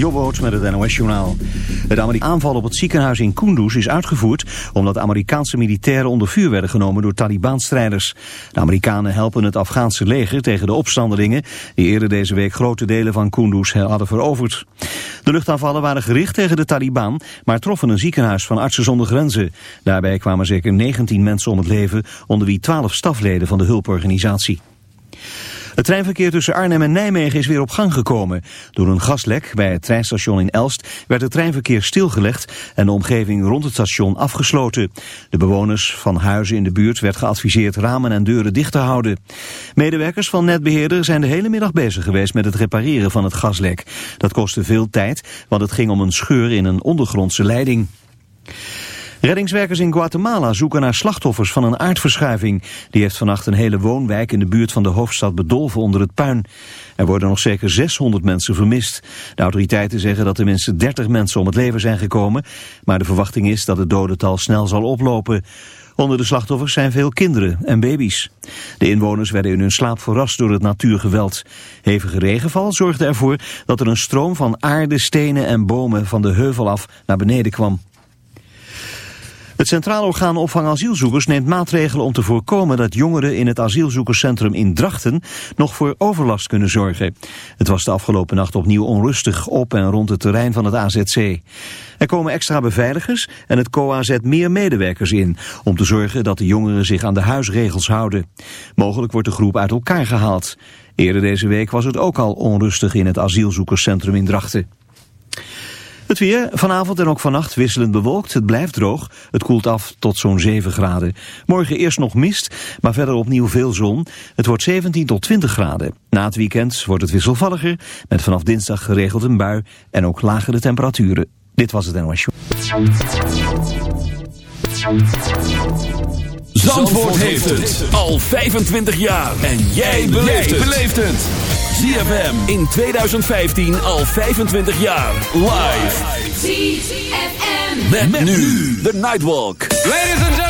Jobboot met het NOS-journaal. Amerikaanse aanval op het ziekenhuis in Kunduz is uitgevoerd... omdat Amerikaanse militairen onder vuur werden genomen door Taliban-strijders. De Amerikanen helpen het Afghaanse leger tegen de opstandelingen... die eerder deze week grote delen van Kunduz hadden veroverd. De luchtaanvallen waren gericht tegen de Taliban... maar troffen een ziekenhuis van Artsen zonder Grenzen. Daarbij kwamen zeker 19 mensen om het leven... onder wie 12 stafleden van de hulporganisatie. Het treinverkeer tussen Arnhem en Nijmegen is weer op gang gekomen. Door een gaslek bij het treinstation in Elst werd het treinverkeer stilgelegd en de omgeving rond het station afgesloten. De bewoners van huizen in de buurt werd geadviseerd ramen en deuren dicht te houden. Medewerkers van netbeheerder zijn de hele middag bezig geweest met het repareren van het gaslek. Dat kostte veel tijd, want het ging om een scheur in een ondergrondse leiding. Reddingswerkers in Guatemala zoeken naar slachtoffers van een aardverschuiving. Die heeft vannacht een hele woonwijk in de buurt van de hoofdstad bedolven onder het puin. Er worden nog zeker 600 mensen vermist. De autoriteiten zeggen dat minstens 30 mensen om het leven zijn gekomen. Maar de verwachting is dat het dodental snel zal oplopen. Onder de slachtoffers zijn veel kinderen en baby's. De inwoners werden in hun slaap verrast door het natuurgeweld. Hevige regenval zorgde ervoor dat er een stroom van aarde, stenen en bomen van de heuvel af naar beneden kwam. Het Centraal Orgaan Opvang Asielzoekers neemt maatregelen om te voorkomen dat jongeren in het asielzoekerscentrum in Drachten nog voor overlast kunnen zorgen. Het was de afgelopen nacht opnieuw onrustig op en rond het terrein van het AZC. Er komen extra beveiligers en het COA zet meer medewerkers in om te zorgen dat de jongeren zich aan de huisregels houden. Mogelijk wordt de groep uit elkaar gehaald. Eerder deze week was het ook al onrustig in het asielzoekerscentrum in Drachten. Het weer, vanavond en ook vannacht wisselend bewolkt. Het blijft droog. Het koelt af tot zo'n 7 graden. Morgen eerst nog mist, maar verder opnieuw veel zon. Het wordt 17 tot 20 graden. Na het weekend wordt het wisselvalliger, met vanaf dinsdag geregeld een bui en ook lagere temperaturen. Dit was het NOS Show. Zandvoort heeft het al 25 jaar. En jij beleeft het. ZFM in 2015 al 25 jaar. Live. ZFM. Met, met nu de Nightwalk. Ladies and gentlemen.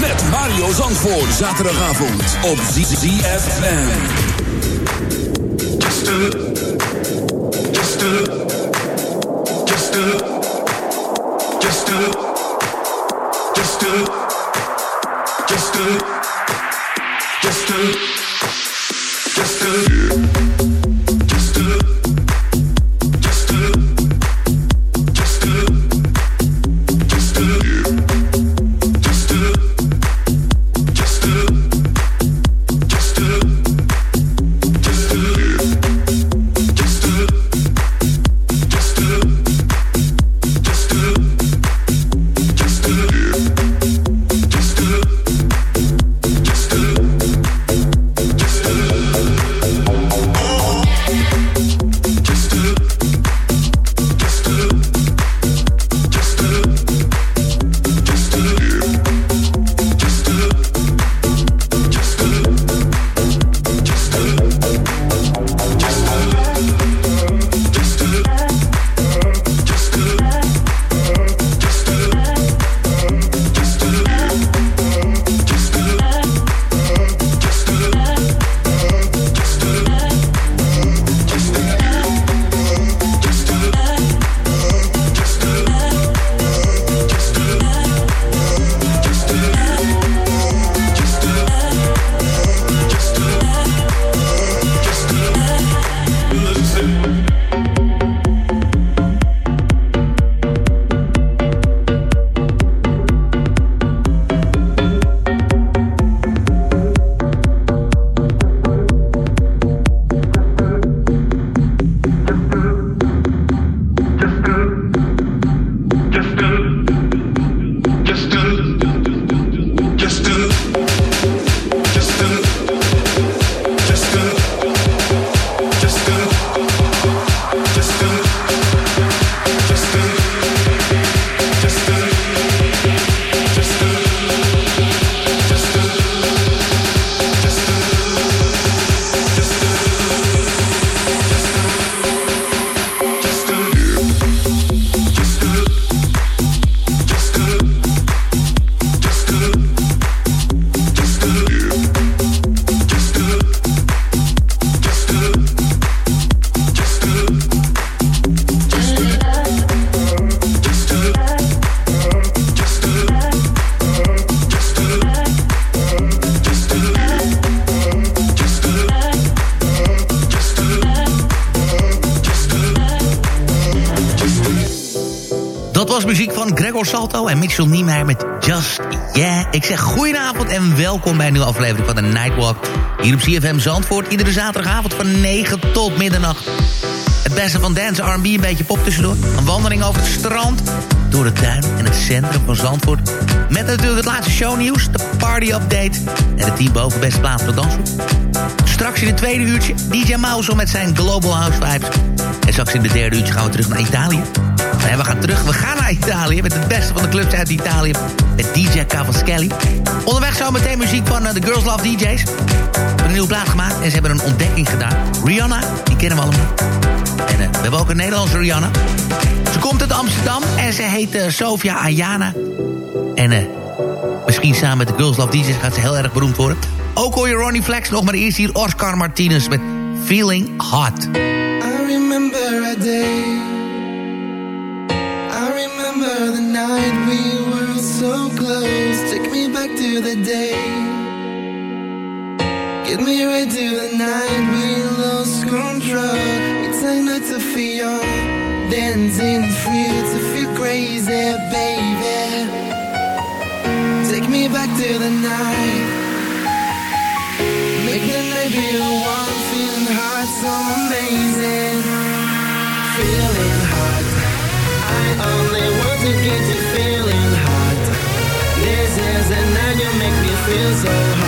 Met Mario Zandvoort. Zaterdagavond op ZFM. Just just just just a, just just a, just just. En Mitchell Niemeyer met Just Yeah. Ik zeg goedenavond en welkom bij een nieuwe aflevering van de Nightwalk. Hier op CFM Zandvoort, iedere zaterdagavond van 9 tot middernacht. Het beste van dance, R&B, een beetje pop tussendoor. Een wandeling over het strand, door de tuin en het centrum van Zandvoort. Met natuurlijk het laatste shownieuws, de party-update... en de team boven beste plaats voor dansen. Straks in het tweede uurtje DJ Mouse met zijn Global House Vibes. En straks in het derde uurtje gaan we terug naar Italië. Nee, we gaan terug, we gaan Italië met het beste van de clubs uit Italië. Met DJ Cavaschelli. Onderweg zo meteen muziek van uh, The Girls Love DJs. Ze hebben een nieuwe plaat gemaakt en ze hebben een ontdekking gedaan. Rihanna, die kennen we allemaal. En uh, we hebben ook een Nederlandse Rihanna. Ze komt uit Amsterdam en ze heet uh, Sofia Ayana. En misschien samen met de Girls Love DJs gaat ze heel erg beroemd worden. Ook hoor je Ronnie Flex nog maar eerst hier Oscar Martinez met Feeling Hot. Back to the night the night be the one feeling hot, so amazing. Feeling hot. I only want to get you feeling hot. This is the night you make me feel so hot.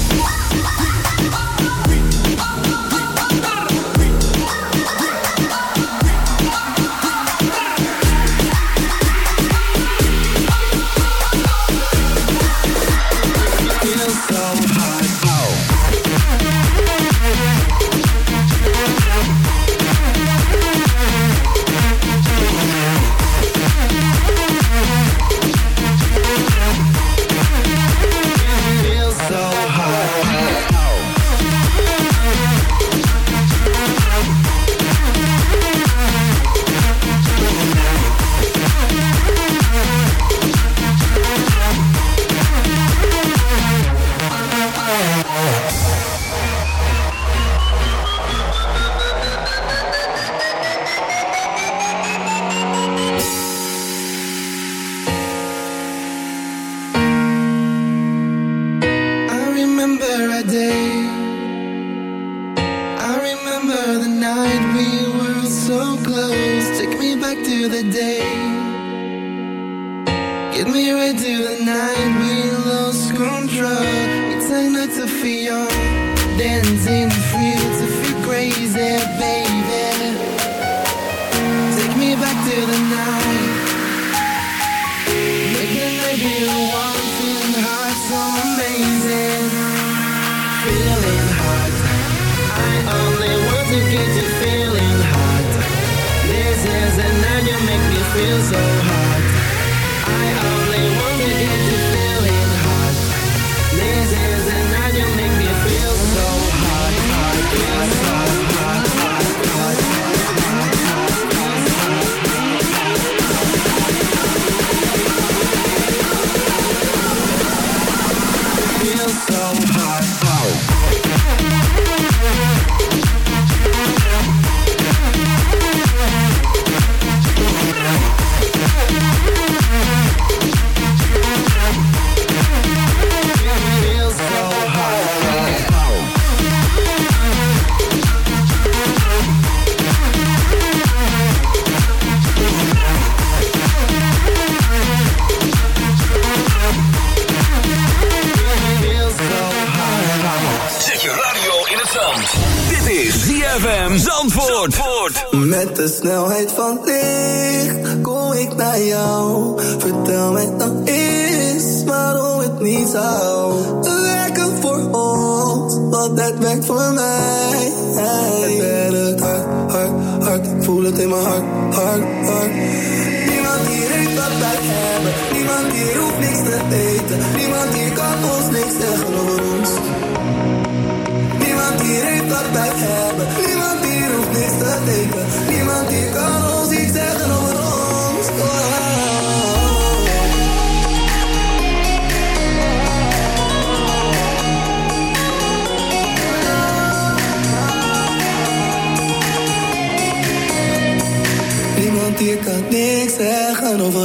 feels like Met de snelheid van licht kom ik naar jou. Vertel mij dan eens waarom het niet zou werken voor ons, want het werkt voor mij. Het hard, hard, hard. Ik voel het in mijn hart, hart, hart. Niemand hier heeft wat wij hebben. Niemand hier hoeft niks te weten. Niemand hier kan ons niks zeggen over ons. Niemand hier heeft wat wij hebben. Niemand die kan ons iets zeggen over ons. Oh. Niemand hier kan niks zeggen over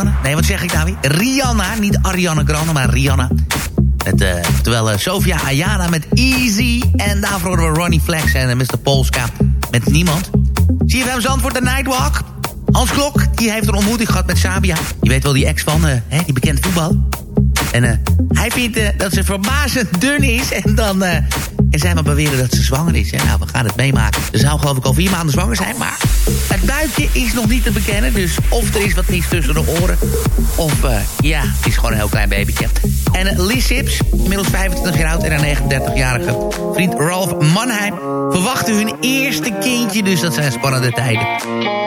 Nee, wat zeg ik nou weer? Rihanna, niet Ariane Grande, maar Rihanna. Met, uh, terwijl uh, Sofia Ayana met Easy. En daarvoor horen we Ronnie Flex en uh, Mr. Polska met Niemand. CFM Zandvoort, de Nightwalk. Hans Klok, die heeft een ontmoeting gehad met Sabia. Je weet wel, die ex van, hè, die bekende voetbal. En hij vindt dat ze verbazend dun is. En dan en zij maar beweren dat ze zwanger is. Nou, we gaan het meemaken. Ze zou geloof ik al vier maanden zwanger zijn. Maar het buikje is nog niet te bekennen. Dus of er is wat niets tussen de oren. Of uh, ja, het is gewoon een heel klein babytje. En uh, Sips, inmiddels 25 jaar oud en haar 39-jarige vriend Ralph Manheim... verwachten hun eerste kindje. Dus dat zijn spannende tijden.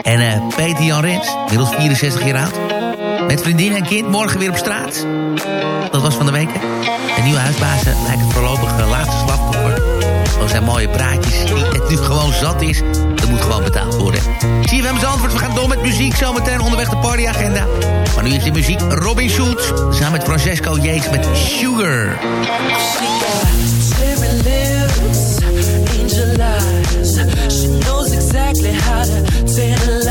En uh, Peter Jan Rens, inmiddels 64 jaar oud... met vriendin en kind morgen weer op straat. Dat was van de week. De nieuwe huisbazen lijkt het voorlopig laatste slachtoffer. Dat zijn mooie praatjes die het nu gewoon zat is. Dat moet gewoon betaald worden. Zie je hem antwoord. We gaan door met muziek. Zometeen onderweg de partyagenda. Maar nu is de muziek Robin Schultz. Samen met Francesco Yates met Sugar. She knows exactly how to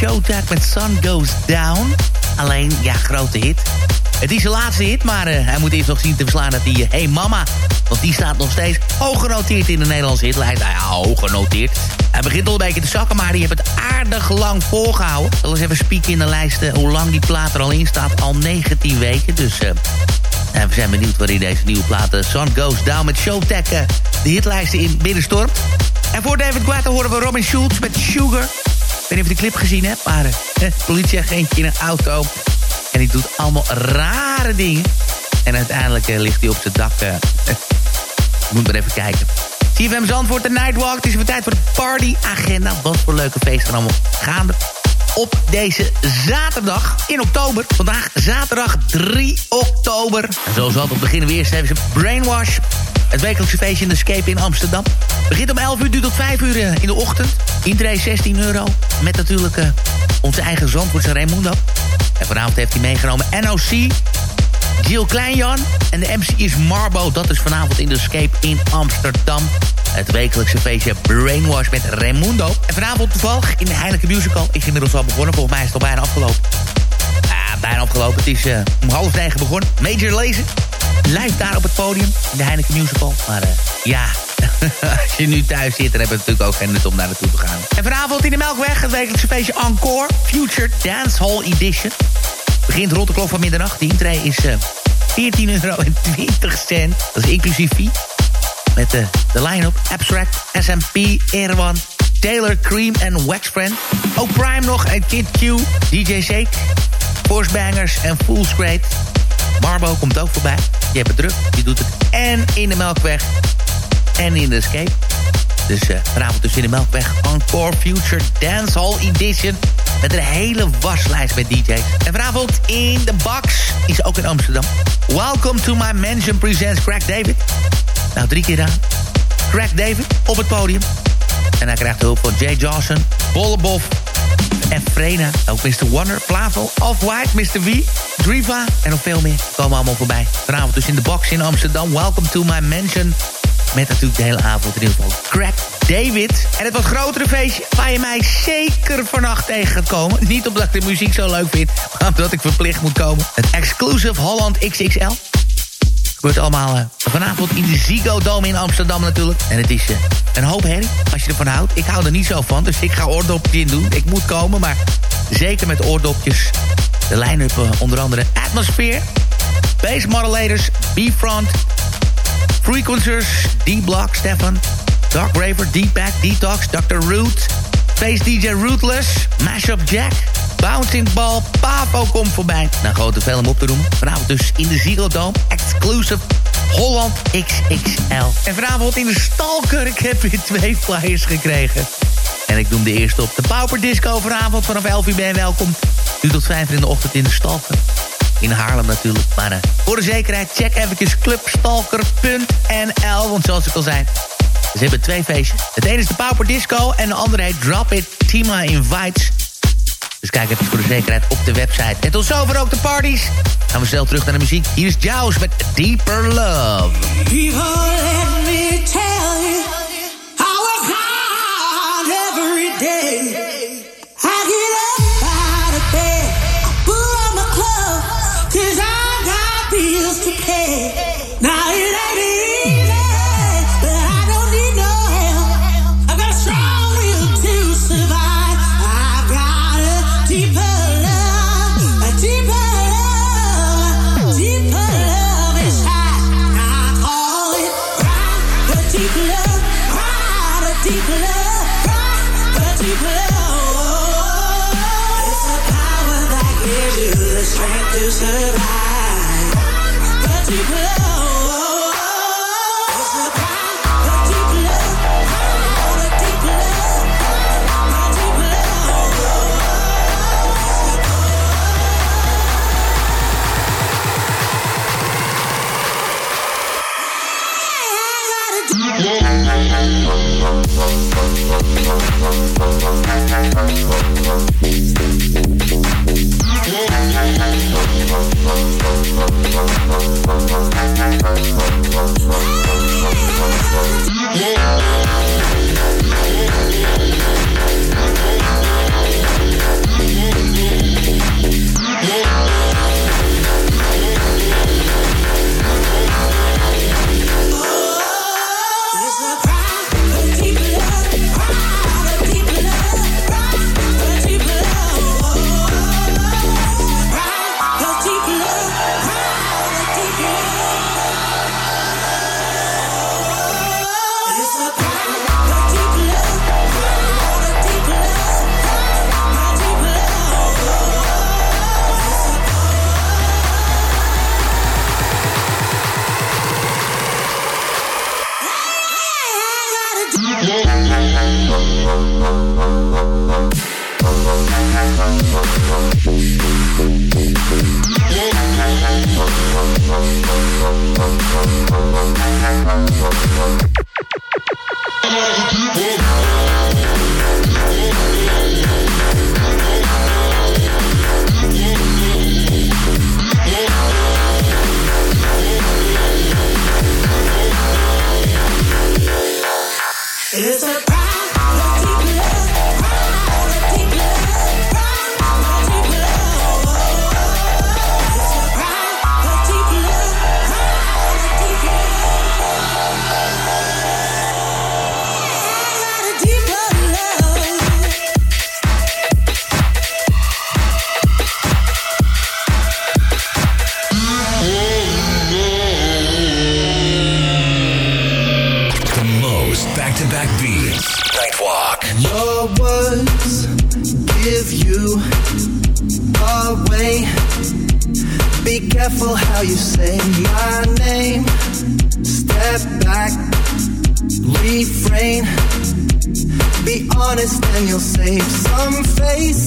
samen met Sun Goes Down. Alleen, ja, grote hit. Het is zijn laatste hit, maar uh, hij moet eerst nog zien te verslaan dat die... Uh, hey Mama, want die staat nog steeds hoog genoteerd in de Nederlandse hitlijst. Nou ja, hoog genoteerd. Hij begint al een beetje te zakken, maar die heeft het aardig lang volgehouden. Zal eens even spieken in de lijst uh, hoe lang die plaat er al in staat. Al 19 weken, dus... We zijn benieuwd waarin deze nieuwe platen Sun Goes Down met Showtech de hitlijsten in binnenstormt. En voor David Guetta horen we Robin Schulz met Sugar. Weet niet of de clip gezien hebt, maar eh, politieagentje in een auto. En die doet allemaal rare dingen. En uiteindelijk eh, ligt hij op zijn dak. Uh, moet maar even kijken. CFM Zandvoort, de Nightwalk. Het is weer tijd voor de partyagenda. Wat voor leuke feesten allemaal gaande op deze zaterdag in oktober. Vandaag zaterdag 3 oktober. En zoals altijd beginnen we eerst even Brainwash. Het wekelijkse feestje in de Escape in Amsterdam. Begint om 11 uur, duurt tot 5 uur eh, in de ochtend. Intree 16 euro. Met natuurlijk uh, onze eigen Zandvoortse Raimundo. En vanavond heeft hij meegenomen NOC, Jill Kleinjan. En de MC is Marbo. Dat is vanavond in de Escape in Amsterdam. Het wekelijkse feestje Brainwash met Raimundo. En vanavond toevallig in de Heineken Musical is inmiddels al begonnen. Volgens mij is het al bijna afgelopen. Ja, bijna afgelopen. Het is uh, om half negen begonnen. Major Lazen. Live daar op het podium in de Heineken Musical. Maar uh, ja, als je nu thuis zit, dan heb je natuurlijk ook geen nut om daar naartoe te gaan. En vanavond in de Melkweg het wekelijkse feestje Encore. Future Dance Hall Edition. Begint rond de klok van middernacht. De intree is uh, 14,20 euro. Dat is inclusief fee. Met de, de line-up Abstract, SMP, Erwan, Taylor, Cream en Waxfriend. Ook Prime nog en Kid Q, DJ Shake, Force Bangers en Full Scrape. Marbo komt ook voorbij. Je hebt het druk, die doet het en in de Melkweg en in de Escape. Dus uh, vanavond dus in de Melkweg Encore Future Dancehall Edition. Met een hele waslijst met DJ's. En vanavond in de box is ook in Amsterdam. Welcome to my mansion presents Crack David. Nou, drie keer aan. Crack David op het podium. En hij krijgt hulp van Jay Johnson, Bollebof en Frena. Ook Mr. Wonder, Plavo, Off-White, Mr. V, Driva en nog veel meer. Komen allemaal voorbij. Vanavond dus in de box in Amsterdam. Welcome to my mansion. Met natuurlijk de hele avond in ieder geval Crack David. En het wat grotere feestje waar je mij zeker vannacht tegen gaat komen. Niet omdat ik de muziek zo leuk vind, maar omdat ik verplicht moet komen. Het Exclusive Holland XXL. Gebeurt allemaal uh, vanavond in de Ziggo Dome in Amsterdam natuurlijk. En het is uh, een hoop herrie, als je ervan houdt. Ik hou er niet zo van, dus ik ga oordopje in doen. Ik moet komen, maar zeker met oordopjes. De line-up uh, onder andere Atmosphere, Base Modellators, B-Front, Frequencers, D-Block, Stefan, Dark Raver, D-Pack, Detox, Dr. Root, Face DJ Rootless, Mashup Jack... Bouncing Ball, Pavo komt voorbij. Nou, grote film op te noemen. Vanavond dus in de Ziggo Dome. Exclusive Holland XXL. En vanavond in de Stalker. Ik heb weer twee flyers gekregen. En ik noem de eerste op. De Pauper Disco vanavond vanaf 11 uur ben welkom. Nu tot 5 uur in de ochtend in de Stalker. In Haarlem natuurlijk. Maar uh, voor de zekerheid check even clubstalker.nl. Want zoals ik al zei, ze hebben twee feestjes. Het ene is de Pauper Disco en de andere heet Drop It Tima Invites. Dus kijk even voor de zekerheid op de website. En tot zover ook de parties. Gaan we snel terug naar de muziek. Hier is Jaws met Deeper Love. To survive. A deep love. how you say my name. Step back, refrain. Be honest and you'll save some face.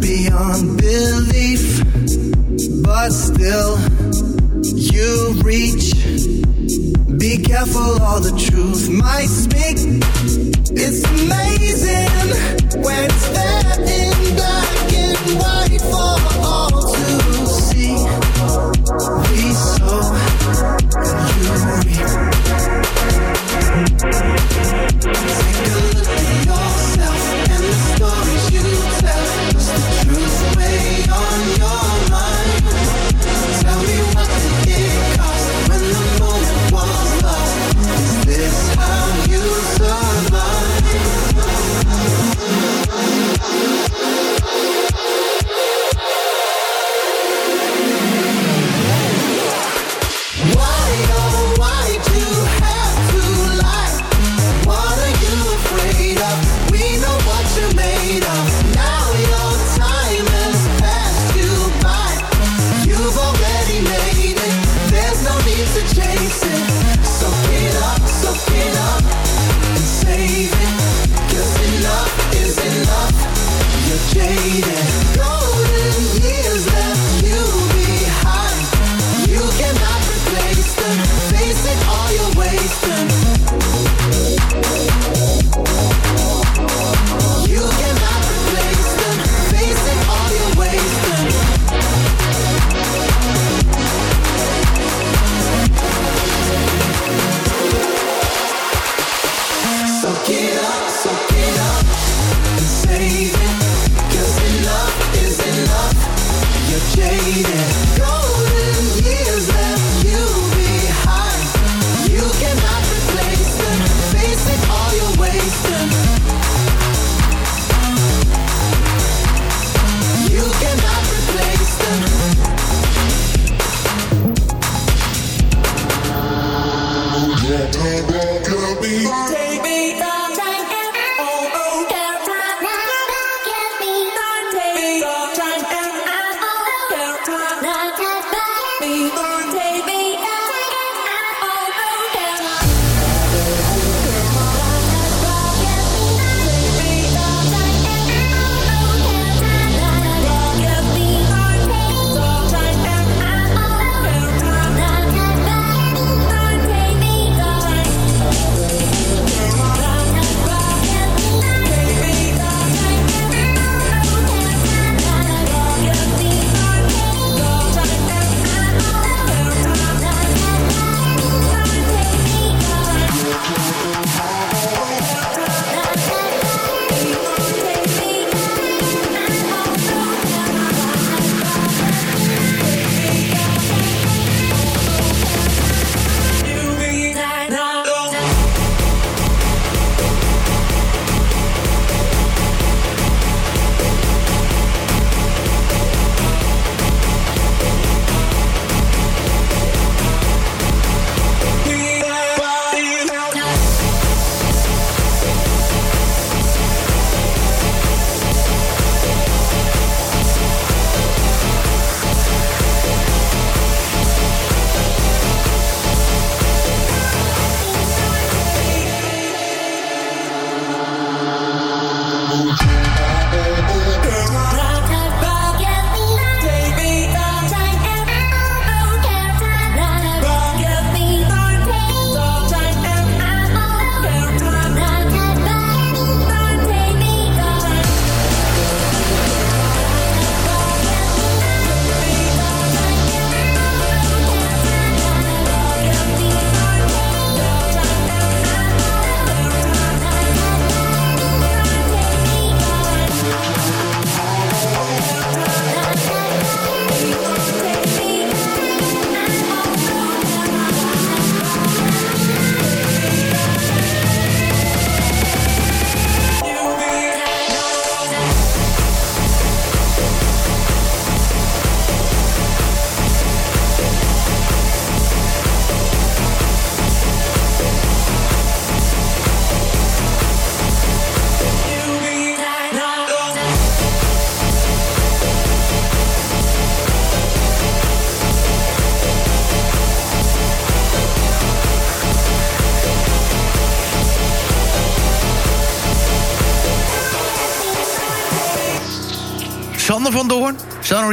beyond belief. But still, you reach. Be careful, all the truth might speak.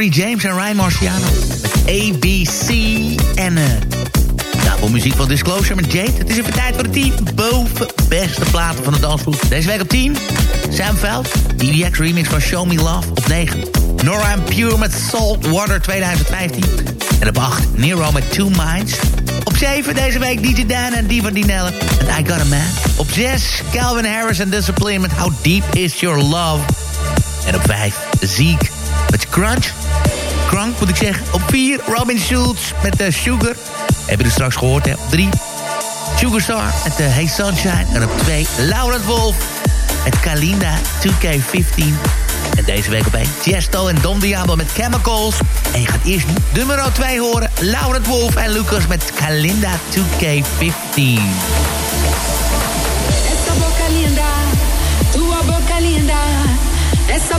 James en Ryan Marciano. Met ABC en... eh nou, muziek van Disclosure met Jade. Het is even tijd voor de 10 boven beste platen van de dansgroep. Deze week op 10, Sam Veld. DDX remix van Show Me Love op 9. Nora and Pure met Salt Water 2015. En op 8, Nero met Two Minds. Op 7 deze week DJ Dan en Diva Dinelle en I Got A Man. Op 6, Calvin Harris en Discipline met How Deep Is Your Love. En op 5, Zeke met Crunch. Crunk moet ik zeggen. Op 4, Robin Schultz met uh, Sugar. Hebben er straks gehoord, hè. Op 3, Sugarstar met uh, Hey Sunshine. En op 2, Laurent Wolf met Kalinda 2K15. En deze week op 1, Tiesto en Don Diablo met Chemicals. En je gaat eerst nummer 2 horen. Laurent Wolf en Lucas met Kalinda 2K15. Essa boca tua boca. Essa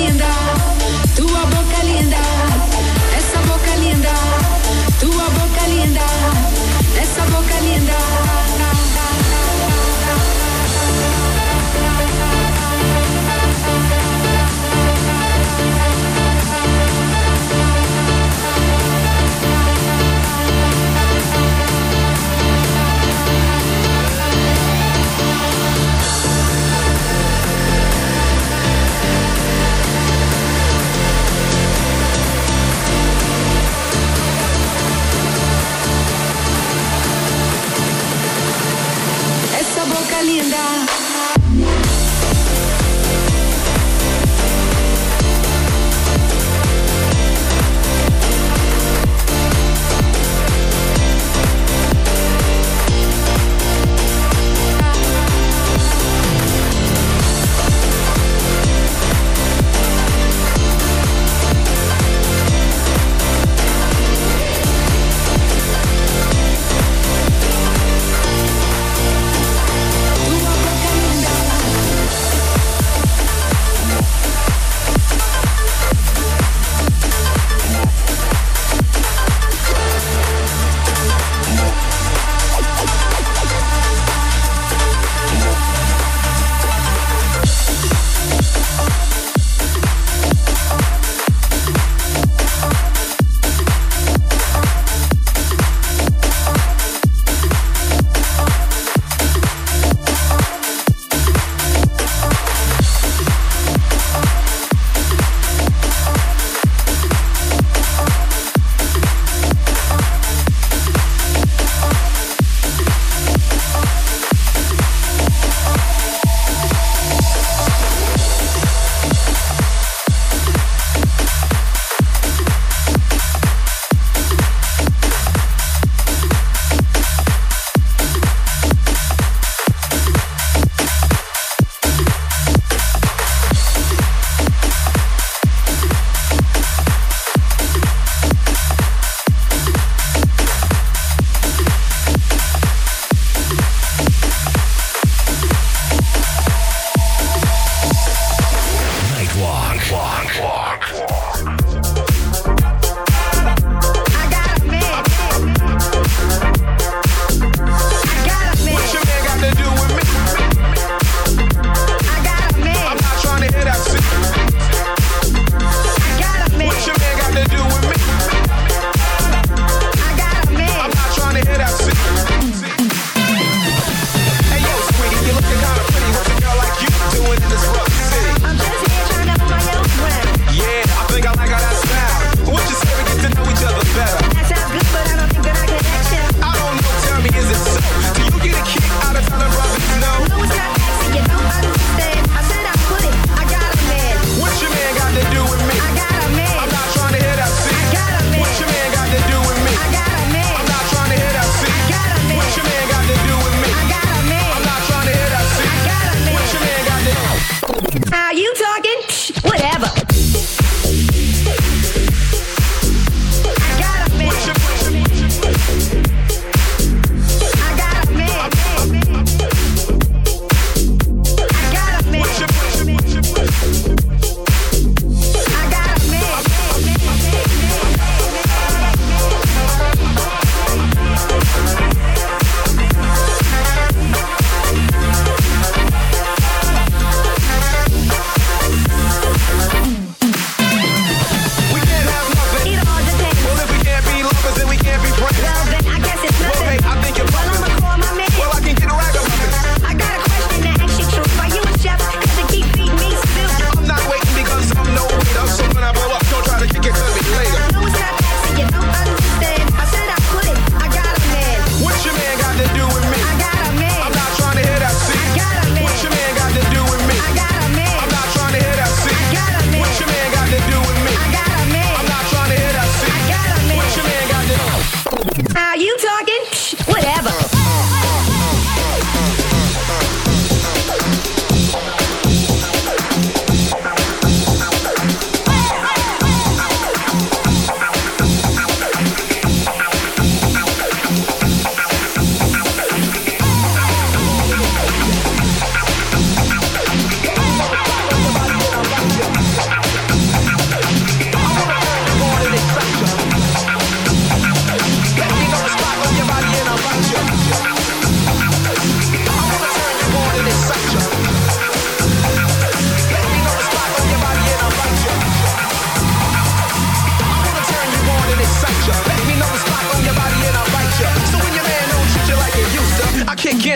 Linda, tua boca linda. Essa boca linda, tua boca linda. Essa boca linda.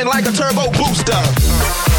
like a turbo booster.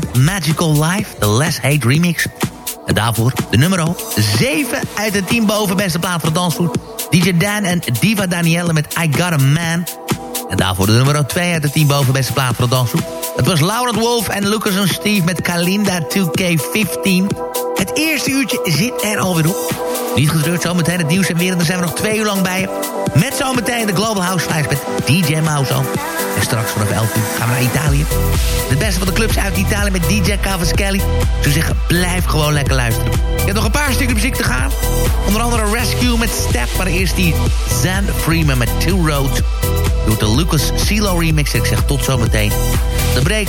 Met Magical Life, de Les Hate remix. En daarvoor de nummer 7 uit de team boven beste plaat voor de dansvoet. DJ Dan en Diva Danielle met I Got A Man. En daarvoor de nummer 2 uit de 10 boven beste plaat voor de dansgroep. Het was Laurent Wolf en Lucas en Steve met Kalinda 2K15. Het eerste uurtje zit er alweer op. Niet getreurd, zometeen het nieuws en weer. En dan zijn we nog twee uur lang bij. Met zometeen de Global House Vibes met DJ Mouse En straks vanaf 11 uur gaan we naar Italië. De beste van de clubs uit Italië met DJ Cavaschelli. Ze zeggen, blijf gewoon lekker luisteren. Ik heb nog een paar stukken muziek te gaan. Onder andere Rescue met Step. Maar eerst die Zan Freeman met Two Roads. Doet de Lucas CeeLo remix. Ik zeg tot zometeen. De break.